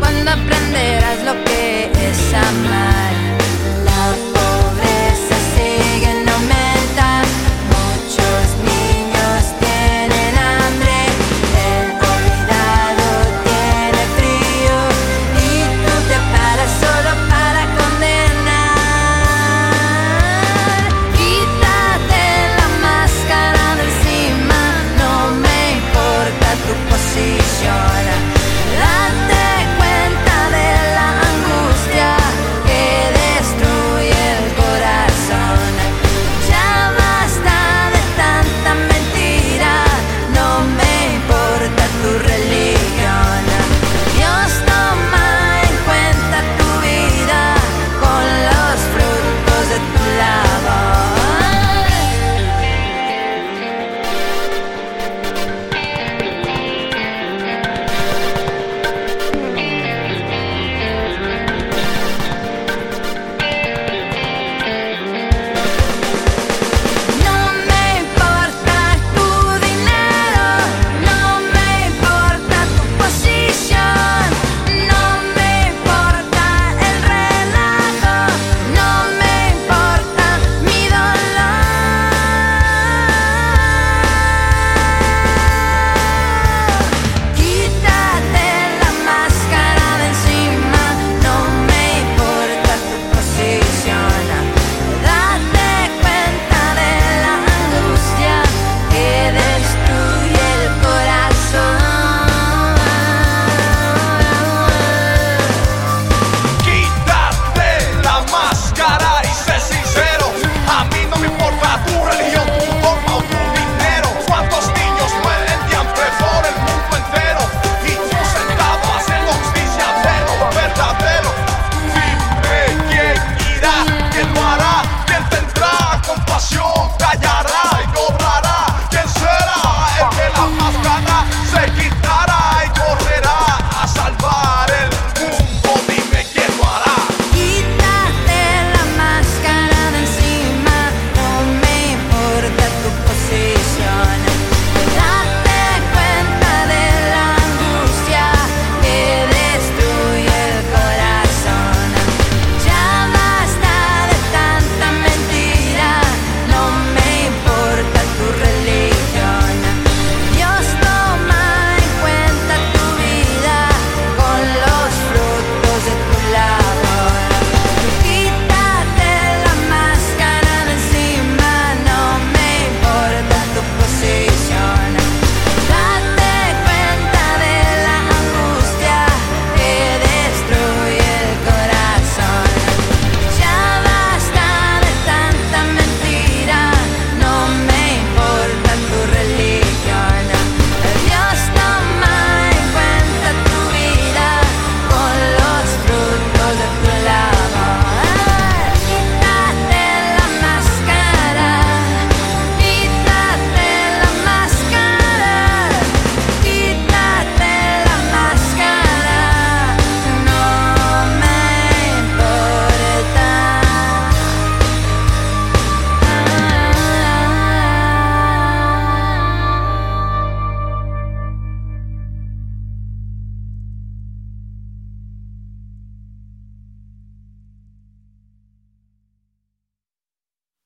cuando aprenderás lo que es amar.